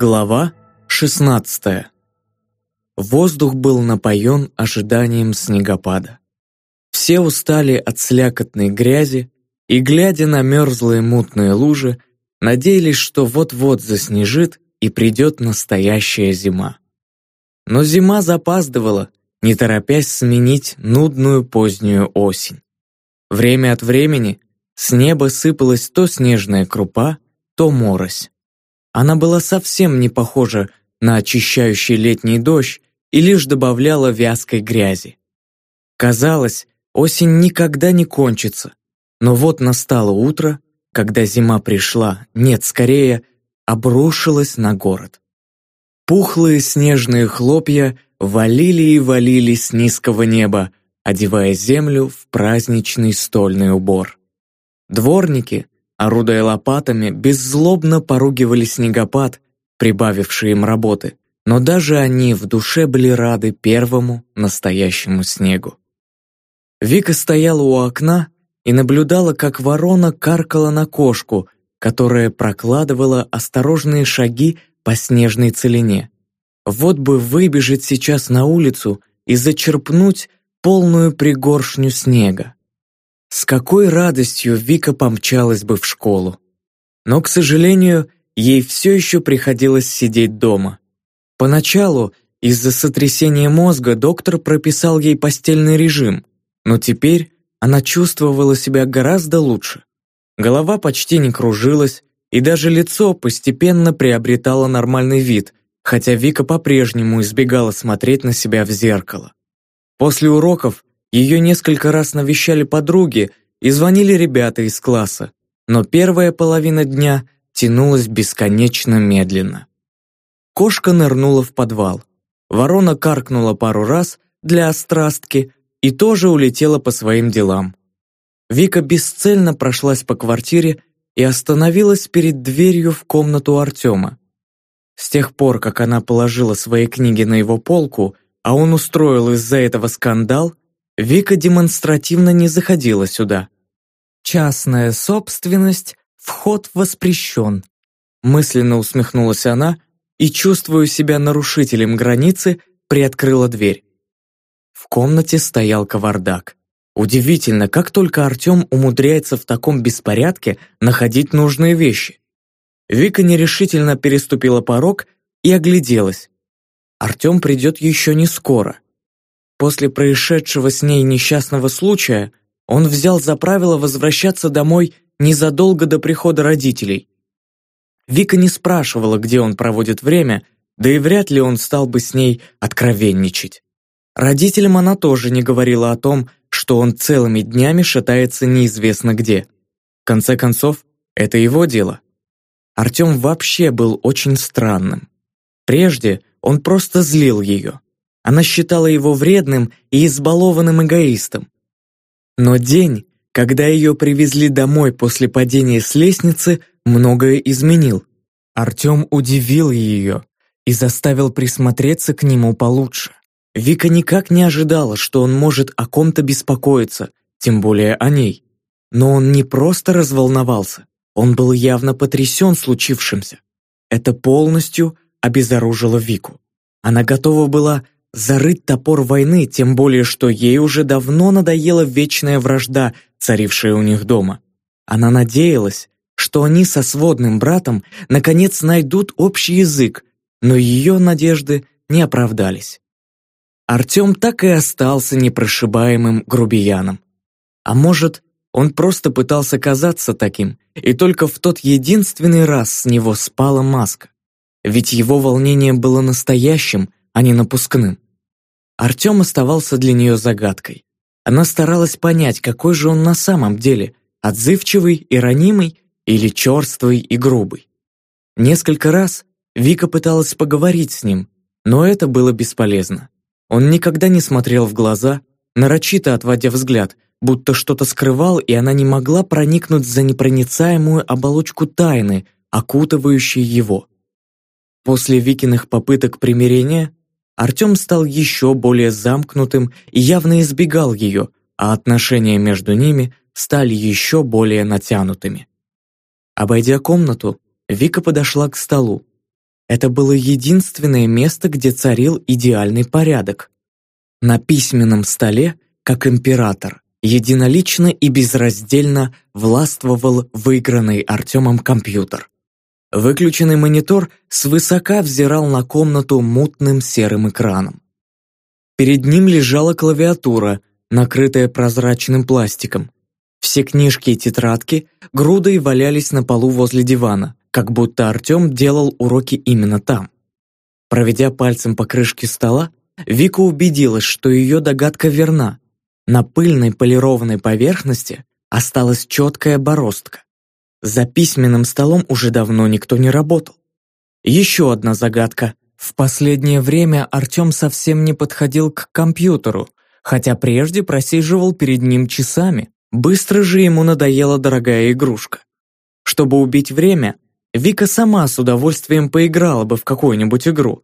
Глава 16 Воздух был напоен ожиданием снегопада. Все устали от слякотной грязи и, глядя на мерзлые мутные лужи, надеялись, что вот-вот заснежит и придет настоящая зима. Но зима запаздывала, не торопясь сменить нудную позднюю осень. Время от времени с неба сыпалась то снежная крупа, то морось. Она была совсем не похожа на очищающий летний дождь и лишь добавляла вязкой грязи. Казалось, осень никогда не кончится, но вот настало утро, когда зима пришла, нет, скорее, обрушилась на город. Пухлые снежные хлопья валили и валили с низкого неба, одевая землю в праздничный стольный убор. Дворники, орудуя лопатами, беззлобно поругивали снегопад, прибавивший им работы, но даже они в душе были рады первому настоящему снегу. Вика стояла у окна и наблюдала, как ворона каркала на кошку, которая прокладывала осторожные шаги по снежной целине. Вот бы выбежать сейчас на улицу и зачерпнуть полную пригоршню снега. С какой радостью Вика помчалась бы в школу. Но, к сожалению, ей все еще приходилось сидеть дома. Поначалу, из-за сотрясения мозга, доктор прописал ей постельный режим, но теперь она чувствовала себя гораздо лучше. Голова почти не кружилась, и даже лицо постепенно приобретало нормальный вид, хотя Вика по-прежнему избегала смотреть на себя в зеркало. После уроков ее несколько раз навещали подруги и звонили ребята из класса, но первая половина дня тянулась бесконечно медленно. Кошка нырнула в подвал. Ворона каркнула пару раз для острастки и тоже улетела по своим делам. Вика бесцельно прошлась по квартире и остановилась перед дверью в комнату Артема. С тех пор, как она положила свои книги на его полку, а он устроил из-за этого скандал, Вика демонстративно не заходила сюда. «Частная собственность, вход воспрещен», мысленно усмехнулась она и, чувствуя себя нарушителем границы, приоткрыла дверь. В комнате стоял кавардак. Удивительно, как только Артем умудряется в таком беспорядке находить нужные вещи. Вика нерешительно переступила порог и огляделась. Артем придет еще не скоро. После происшедшего с ней несчастного случая он взял за правило возвращаться домой незадолго до прихода родителей. Вика не спрашивала, где он проводит время, да и вряд ли он стал бы с ней откровенничать. Родителям она тоже не говорила о том, что он целыми днями шатается неизвестно где. В конце концов, это его дело. Артем вообще был очень странным. Прежде он просто злил ее. Она считала его вредным и избалованным эгоистом. Но день, когда ее привезли домой после падения с лестницы, многое изменил. Артем удивил ее и заставил присмотреться к нему получше. Вика никак не ожидала, что он может о ком-то беспокоиться, тем более о ней. Но он не просто разволновался, он был явно потрясен случившимся. Это полностью обезоружило Вику. Она готова была зарыть топор войны, тем более что ей уже давно надоела вечная вражда, царившая у них дома. Она надеялась, что они со сводным братом наконец найдут общий язык, но ее надежды не оправдались. Артем так и остался непрошибаемым грубияном. А может, он просто пытался казаться таким, и только в тот единственный раз с него спала маска. Ведь его волнение было настоящим, а не напускным. Артем оставался для нее загадкой. Она старалась понять, какой же он на самом деле, отзывчивый и ранимый или черствый и грубый. Несколько раз Вика пыталась поговорить с ним, но это было бесполезно. Он никогда не смотрел в глаза, нарочито отводя взгляд, будто что-то скрывал, и она не могла проникнуть за непроницаемую оболочку тайны, окутывающей его. После Викиных попыток примирения Артем стал еще более замкнутым и явно избегал ее, а отношения между ними стали еще более натянутыми. Обойдя комнату, Вика подошла к столу. это было единственное место, где царил идеальный порядок. На письменном столе, как император, единолично и безраздельно властвовал выигранный Артемом компьютер. Выключенный монитор свысока взирал на комнату мутным серым экраном. Перед ним лежала клавиатура, накрытая прозрачным пластиком. Все книжки и тетрадки грудой валялись на полу возле дивана, как будто Артем делал уроки именно там. Проведя пальцем по крышке стола, Вика убедилась, что ее догадка верна. На пыльной полированной поверхности осталась четкая бороздка. За письменным столом уже давно никто не работал. Еще одна загадка. В последнее время Артем совсем не подходил к компьютеру, хотя прежде просиживал перед ним часами. Быстро же ему надоела дорогая игрушка. Чтобы убить время, Вика сама с удовольствием поиграла бы в какую-нибудь игру.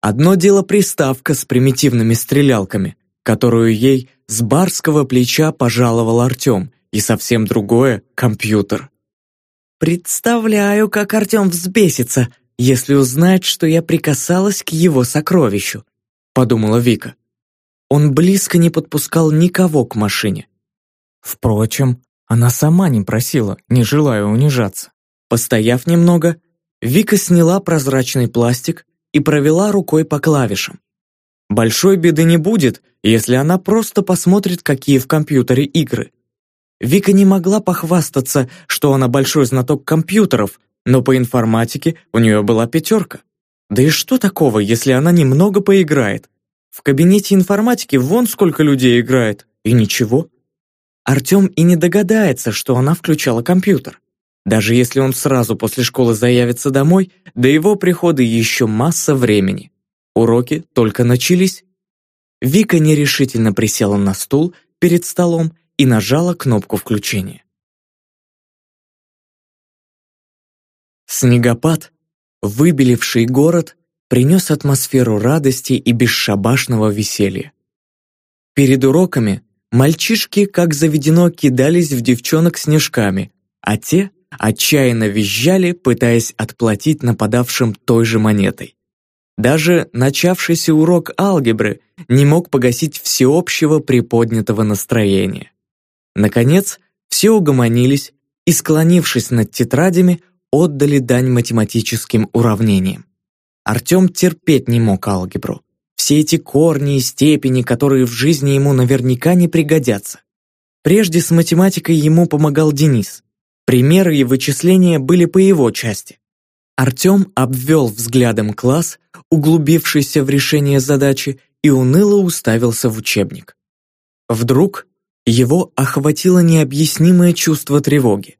Одно дело приставка с примитивными стрелялками, которую ей с барского плеча пожаловал Артем, и совсем другое — компьютер. «Представляю, как Артем взбесится, если узнает, что я прикасалась к его сокровищу», — подумала Вика. Он близко не подпускал никого к машине. Впрочем, она сама не просила, не желая унижаться. Постояв немного, Вика сняла прозрачный пластик и провела рукой по клавишам. Большой беды не будет, если она просто посмотрит, какие в компьютере игры. Вика не могла похвастаться, что она большой знаток компьютеров, но по информатике у нее была пятерка. Да и что такого, если она немного поиграет? В кабинете информатики вон сколько людей играет, и ничего. Артем и не догадается, что она включала компьютер. Даже если он сразу после школы заявится домой, до его прихода еще масса времени. Уроки только начались. Вика нерешительно присела на стул перед столом и нажала кнопку включения. Снегопад, выбеливший город, принес атмосферу радости и бесшабашного веселья. Перед уроками Мальчишки, как заведено, кидались в девчонок снежками, а те отчаянно визжали, пытаясь отплатить нападавшим той же монетой. Даже начавшийся урок алгебры не мог погасить всеобщего приподнятого настроения. Наконец, все угомонились и, склонившись над тетрадями, отдали дань математическим уравнениям. Артем терпеть не мог алгебру все эти корни и степени, которые в жизни ему наверняка не пригодятся. Прежде с математикой ему помогал Денис. Примеры и вычисления были по его части. Артем обвел взглядом класс, углубившийся в решение задачи, и уныло уставился в учебник. Вдруг его охватило необъяснимое чувство тревоги.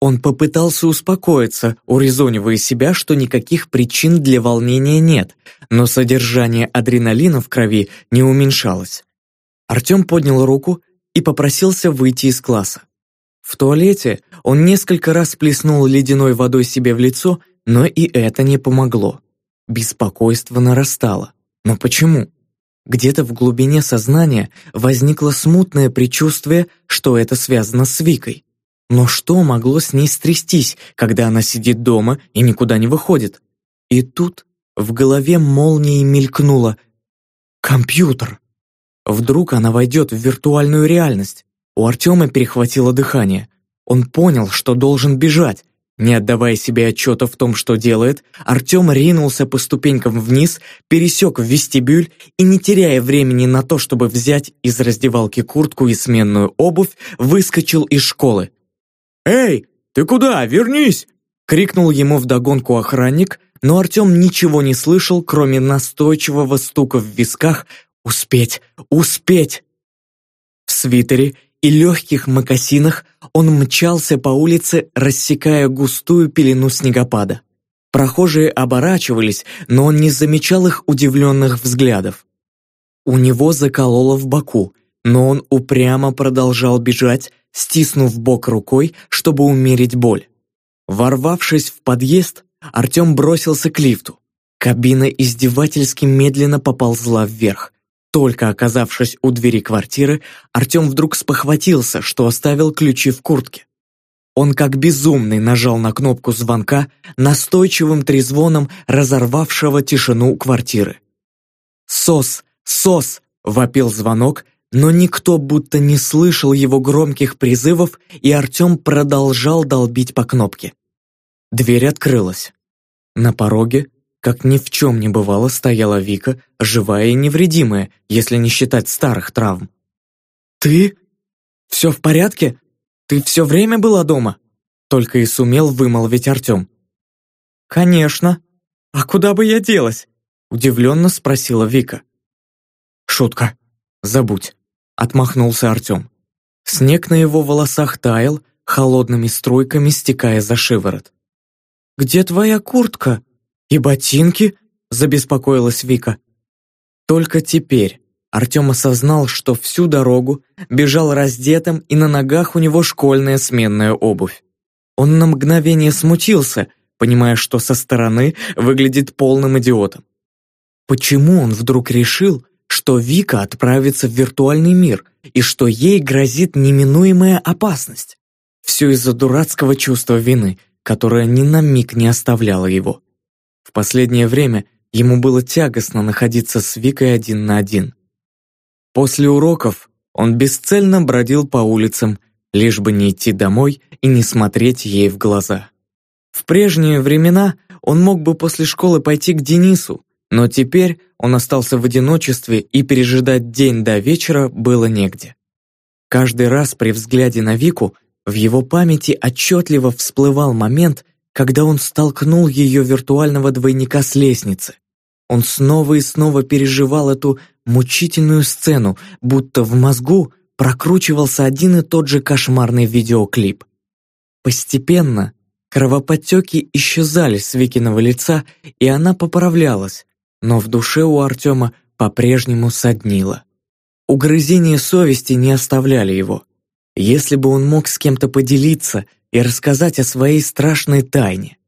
Он попытался успокоиться, урезонивая себя, что никаких причин для волнения нет, но содержание адреналина в крови не уменьшалось. Артем поднял руку и попросился выйти из класса. В туалете он несколько раз плеснул ледяной водой себе в лицо, но и это не помогло. Беспокойство нарастало. Но почему? Где-то в глубине сознания возникло смутное предчувствие, что это связано с Викой. Но что могло с ней стрястись, когда она сидит дома и никуда не выходит? И тут в голове молнией мелькнуло «Компьютер!». Вдруг она войдет в виртуальную реальность. У Артема перехватило дыхание. Он понял, что должен бежать. Не отдавая себе отчета в том, что делает, Артем ринулся по ступенькам вниз, пересек вестибюль и, не теряя времени на то, чтобы взять из раздевалки куртку и сменную обувь, выскочил из школы. «Эй, ты куда? Вернись!» — крикнул ему вдогонку охранник, но Артем ничего не слышал, кроме настойчивого стука в висках «Успеть! Успеть!». В свитере и легких мокасинах он мчался по улице, рассекая густую пелену снегопада. Прохожие оборачивались, но он не замечал их удивленных взглядов. У него закололо в боку, но он упрямо продолжал бежать, стиснув бок рукой, чтобы умерить боль. Ворвавшись в подъезд, Артем бросился к лифту. Кабина издевательски медленно поползла вверх. Только оказавшись у двери квартиры, Артем вдруг спохватился, что оставил ключи в куртке. Он как безумный нажал на кнопку звонка, настойчивым трезвоном разорвавшего тишину квартиры. «Сос! Сос!» — вопил звонок, но никто будто не слышал его громких призывов, и Артем продолжал долбить по кнопке. Дверь открылась. На пороге, как ни в чем не бывало, стояла Вика, живая и невредимая, если не считать старых травм. «Ты? Все в порядке? Ты все время была дома?» Только и сумел вымолвить Артем. «Конечно. А куда бы я делась?» Удивленно спросила Вика. «Шутка. Забудь», — отмахнулся Артем. Снег на его волосах таял, холодными струйками стекая за шиворот. «Где твоя куртка? И ботинки?» — забеспокоилась Вика. Только теперь Артем осознал, что всю дорогу бежал раздетым и на ногах у него школьная сменная обувь. Он на мгновение смутился, понимая, что со стороны выглядит полным идиотом. Почему он вдруг решил, что Вика отправится в виртуальный мир и что ей грозит неминуемая опасность? Все из-за дурацкого чувства вины, которое ни на миг не оставляло его. В последнее время ему было тягостно находиться с Викой один на один. После уроков он бесцельно бродил по улицам, лишь бы не идти домой и не смотреть ей в глаза. В прежние времена он мог бы после школы пойти к Денису, но теперь он остался в одиночестве и пережидать день до вечера было негде. Каждый раз при взгляде на Вику в его памяти отчетливо всплывал момент, когда он столкнул ее виртуального двойника с лестницы. Он снова и снова переживал эту мучительную сцену, будто в мозгу прокручивался один и тот же кошмарный видеоклип. Постепенно кровоподтеки исчезали с Викиного лица, и она поправлялась, но в душе у Артема по-прежнему соднило. Угрызения совести не оставляли его. Если бы он мог с кем-то поделиться и рассказать о своей страшной тайне.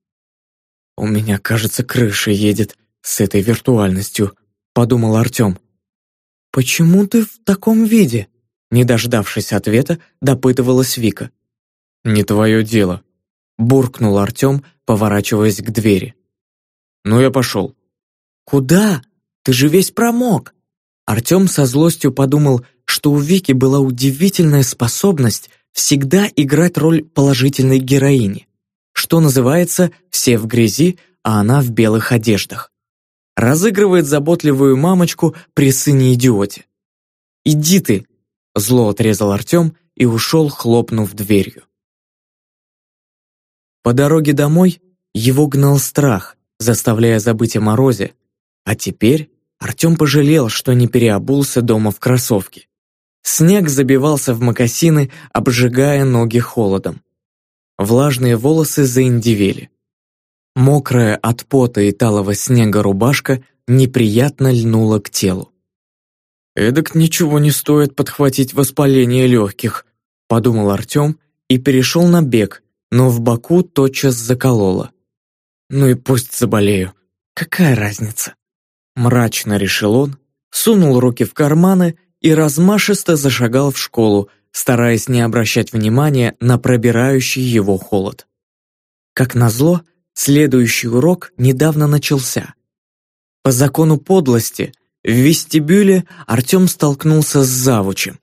«У меня, кажется, крыша едет с этой виртуальностью», — подумал Артем. «Почему ты в таком виде?» Не дождавшись ответа, допытывалась Вика. «Не твое дело», — буркнул Артем, поворачиваясь к двери. «Ну, я пошел». «Куда? Ты же весь промок!» Артем со злостью подумал, что у Вики была удивительная способность всегда играть роль положительной героини. Что называется, все в грязи, а она в белых одеждах разыгрывает заботливую мамочку при сыне-идиоте. «Иди ты!» – зло отрезал Артем и ушел, хлопнув дверью. По дороге домой его гнал страх, заставляя забыть о морозе, а теперь Артем пожалел, что не переобулся дома в кроссовки. Снег забивался в мокасины, обжигая ноги холодом. Влажные волосы заиндивели. Мокрая от пота и талого снега рубашка неприятно льнула к телу. «Эдак ничего не стоит подхватить воспаление легких», подумал Артем и перешел на бег, но в боку тотчас закололо. «Ну и пусть заболею. Какая разница?» Мрачно решил он, сунул руки в карманы и размашисто зашагал в школу, стараясь не обращать внимания на пробирающий его холод. Как назло, Следующий урок недавно начался. По закону подлости в вестибюле Артем столкнулся с завучем.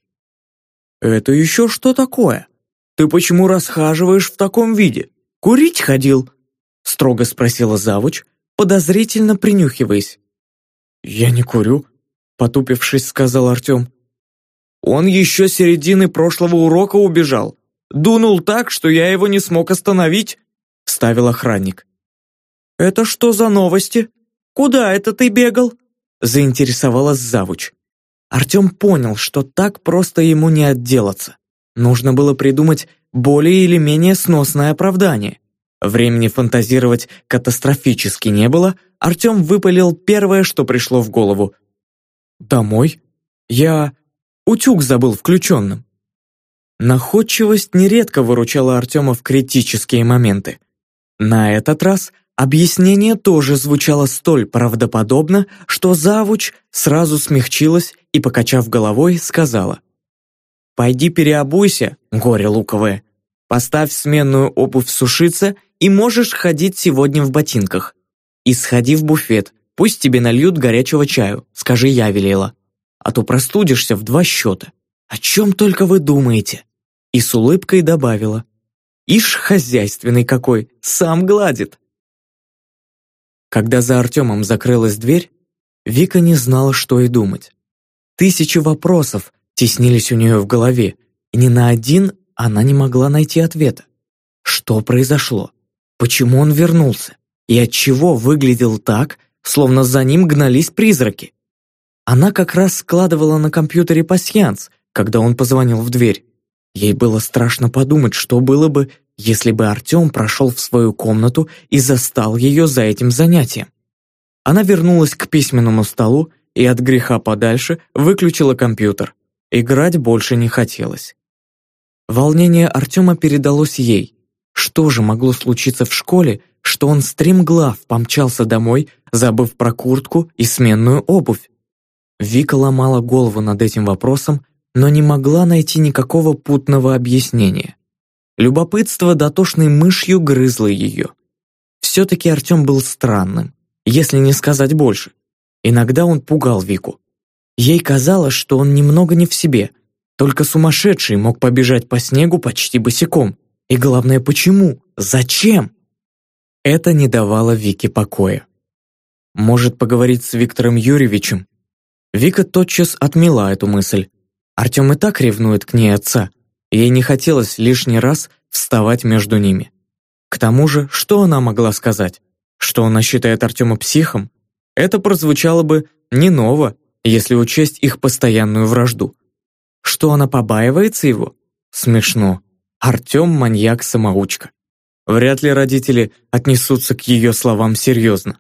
«Это еще что такое? Ты почему расхаживаешь в таком виде? Курить ходил?» строго спросила завуч, подозрительно принюхиваясь. «Я не курю», потупившись, сказал Артем. «Он еще середины прошлого урока убежал. Дунул так, что я его не смог остановить вставил охранник. «Это что за новости? Куда это ты бегал?» заинтересовалась завуч. Артем понял, что так просто ему не отделаться. Нужно было придумать более или менее сносное оправдание. Времени фантазировать катастрофически не было, Артем выпалил первое, что пришло в голову. «Домой? Я утюг забыл включенным». Находчивость нередко выручала Артема в критические моменты. На этот раз объяснение тоже звучало столь правдоподобно, что завуч сразу смягчилась и, покачав головой, сказала «Пойди переобуйся, горе луковое. Поставь сменную обувь сушиться и можешь ходить сегодня в ботинках. И сходи в буфет, пусть тебе нальют горячего чаю, скажи я велела. А то простудишься в два счета. О чем только вы думаете?» И с улыбкой добавила. «Ишь, хозяйственный какой, сам гладит». Когда за Артемом закрылась дверь, Вика не знала, что и думать. Тысячи вопросов теснились у нее в голове, и ни на один она не могла найти ответа. Что произошло? Почему он вернулся? И отчего выглядел так, словно за ним гнались призраки? Она как раз складывала на компьютере пасьянс, когда он позвонил в дверь. Ей было страшно подумать, что было бы, если бы Артем прошел в свою комнату и застал ее за этим занятием. Она вернулась к письменному столу и от греха подальше выключила компьютер. Играть больше не хотелось. Волнение Артема передалось ей. Что же могло случиться в школе, что он стремглав помчался домой, забыв про куртку и сменную обувь? Вика ломала голову над этим вопросом, но не могла найти никакого путного объяснения. Любопытство дотошной мышью грызло ее. Все-таки Артем был странным, если не сказать больше. Иногда он пугал Вику. Ей казалось, что он немного не в себе – только сумасшедший мог побежать по снегу почти босиком. И главное, почему? Зачем? Это не давало Вике покоя. Может поговорить с Виктором Юрьевичем? Вика тотчас отмела эту мысль. Артем и так ревнует к ней отца. Ей не хотелось лишний раз вставать между ними. К тому же, что она могла сказать? Что она считает Артема психом? Это прозвучало бы не ново, если учесть их постоянную вражду. Что она побаивается его? Смешно. Артем маньяк-самоучка. Вряд ли родители отнесутся к ее словам серьезно.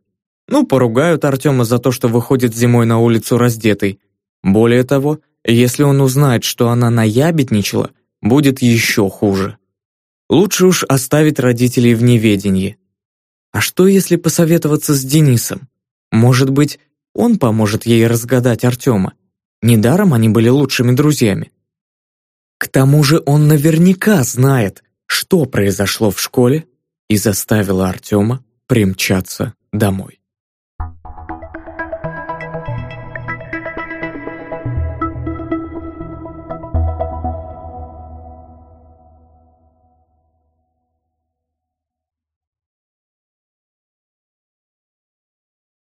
Ну, поругают Артема за то, что выходит зимой на улицу раздетой. Более того, если он узнает, что она наябедничала, будет еще хуже. Лучше уж оставить родителей в неведении. А что, если посоветоваться с Денисом? Может быть, он поможет ей разгадать Артема? Недаром они были лучшими друзьями. К тому же он наверняка знает, что произошло в школе и заставило Артема примчаться домой.